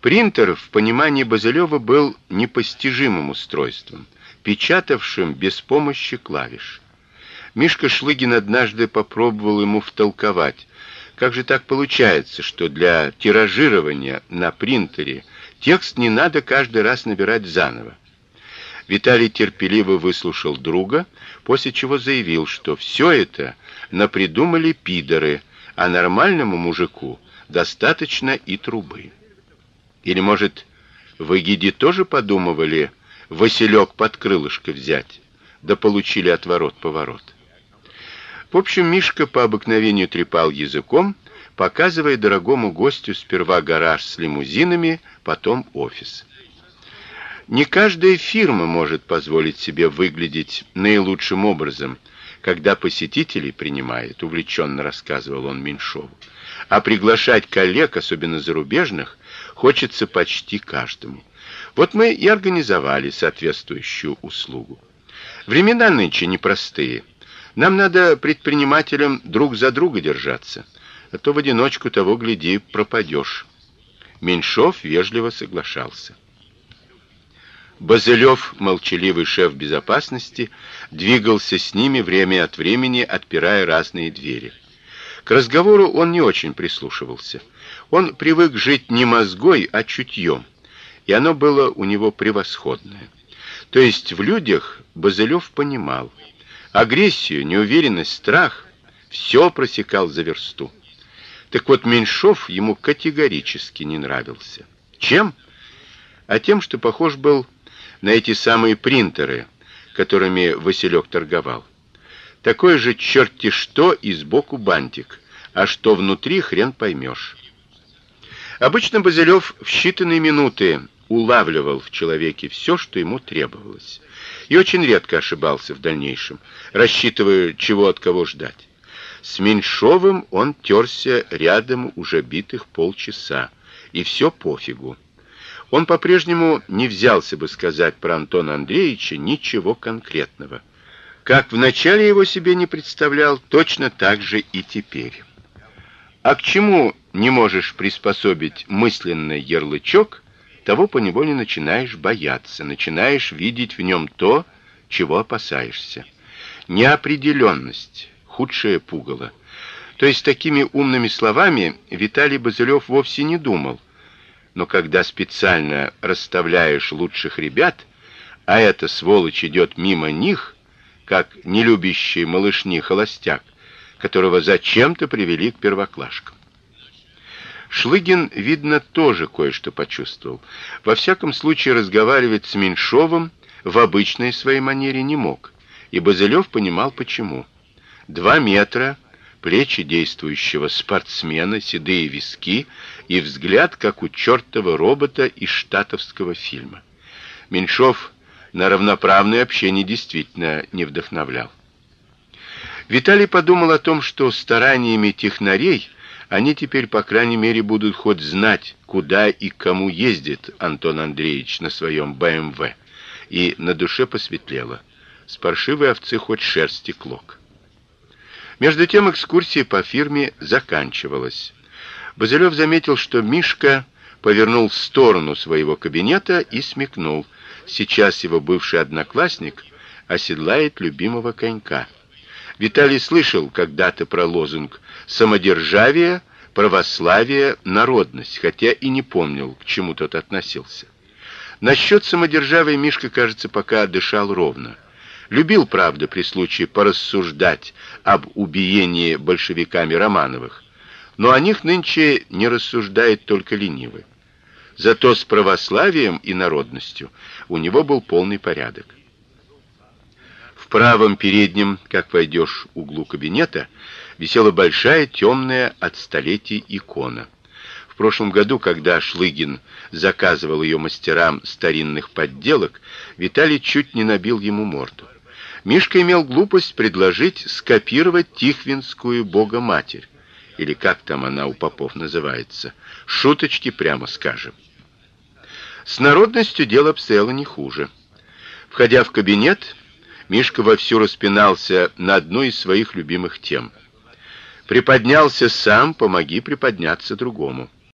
Принтер в понимании Базелёва был непостижимым устройством, печатавшим без помощи клавиш. Мишка Шлыгин однажды попробовал ему втолковать, как же так получается, что для тиражирования на принтере текст не надо каждый раз набирать заново. Виталий терпеливо выслушал друга, после чего заявил, что все это напридумали пидоры, а нормальному мужику достаточно и трубы. Или, может, вы гиди тоже подумывали Василек под крылышко взять, да получили отворот-поворот. В общем, Мишка по обыкновению трепал языком, показывая дорогому гостю сперва гараж с лимузинами, потом офис. Не каждая фирма может позволить себе выглядеть наилучшим образом, когда посетителей принимает, увлеченно рассказывал он Меньшову. А приглашать коллег, особенно зарубежных, хочется почти каждому. Вот мы и организовали соответствующую услугу. Времена нынче непростые. Нам надо предпринимателям друг за друга держаться, а то в одиночку того гляди пропадешь. Меньшов вежливо соглашался. Базелёв, молчаливый шеф безопасности, двигался с ними время от времени, отпирая разные двери. К разговору он не очень прислушивался. Он привык жить не мозгой, а чутьем, и оно было у него превосходное. То есть в людях Базелёв понимал агрессию, неуверенность, страх все просекал за версту. Так вот Меньшов ему категорически не нравился. Чем? А тем, что похож был на эти самые принтеры, которыми Василек торговал. Такое же черти что и сбоку бантик, а что внутри хрен поймешь. Обычно Базелёв в считанные минуты улавливал в человеке все, что ему требовалось, и очень редко ошибался в дальнейшем, рассчитывая, чего от кого ждать. С Меньшовым он терся рядом уже битых полчаса, и все пофигу. Он по-прежнему не взялся бы сказать про Антона Андреевича ничего конкретного. Как в начале его себе не представлял, точно так же и теперь. А к чему не можешь приспособить мысленный ярлычок, того поневоле начинаешь бояться, начинаешь видеть в нем то, чего опасаешься. Неопределенность худшее пугало. То есть такими умными словами Виталий Базелёв вовсе не думал но когда специально расставляешь лучших ребят, а эта сволочь идет мимо них, как нелюбящий малышни холостяк, которого зачем-то привели к первоклашкам. Шлыгин, видно, тоже кое-что почувствовал. Во всяком случае, разговаривать с Меньшовым в обычной своей манере не мог, и Базелёв понимал почему. Два метра плечи действующего спортсмена, седые виски и взгляд, как у чертова робота из штатовского фильма. Меньшов на равноправное общение действительно не вдохновлял. Виталий подумал о том, что стараниями технарей они теперь, по крайней мере, будут хоть знать, куда и кому ездит Антон Андреевич на своем БМВ, и на душе посветлело. С паршивой овцы хоть шерсти клок. Между тем экскурсия по фирме заканчивалась. Базелёв заметил, что Мишка повернул в сторону своего кабинета и смекнул: сейчас его бывший одноклассник оседлает любимого конька. Виталий слышал когда-то про лозунг самодержавие, православие, народность, хотя и не помнил, к чему тот относился. Насчет самодержавия Мишка, кажется, пока дышал ровно. Любил, правда, при случае порассуждать об убиении большевиками Романовых, но о них нынче не рассуждает только ленивый. Зато с православием и народностью у него был полный порядок. Правом переднем, как войдешь, углу кабинета висела большая темная от столетий икона. В прошлом году, когда Шлыгин заказывал ее мастерам старинных подделок, Виталий чуть не набил ему морду. Мишка имел глупость предложить скопировать Тихвинскую Богоматерь, или как там она у попов называется. Шуточки, прямо скажем. С народностью дело обстояло не хуже. Входя в кабинет, Мишка вовсю распинался на одной из своих любимых тем. Приподнялся сам, помоги приподняться другому.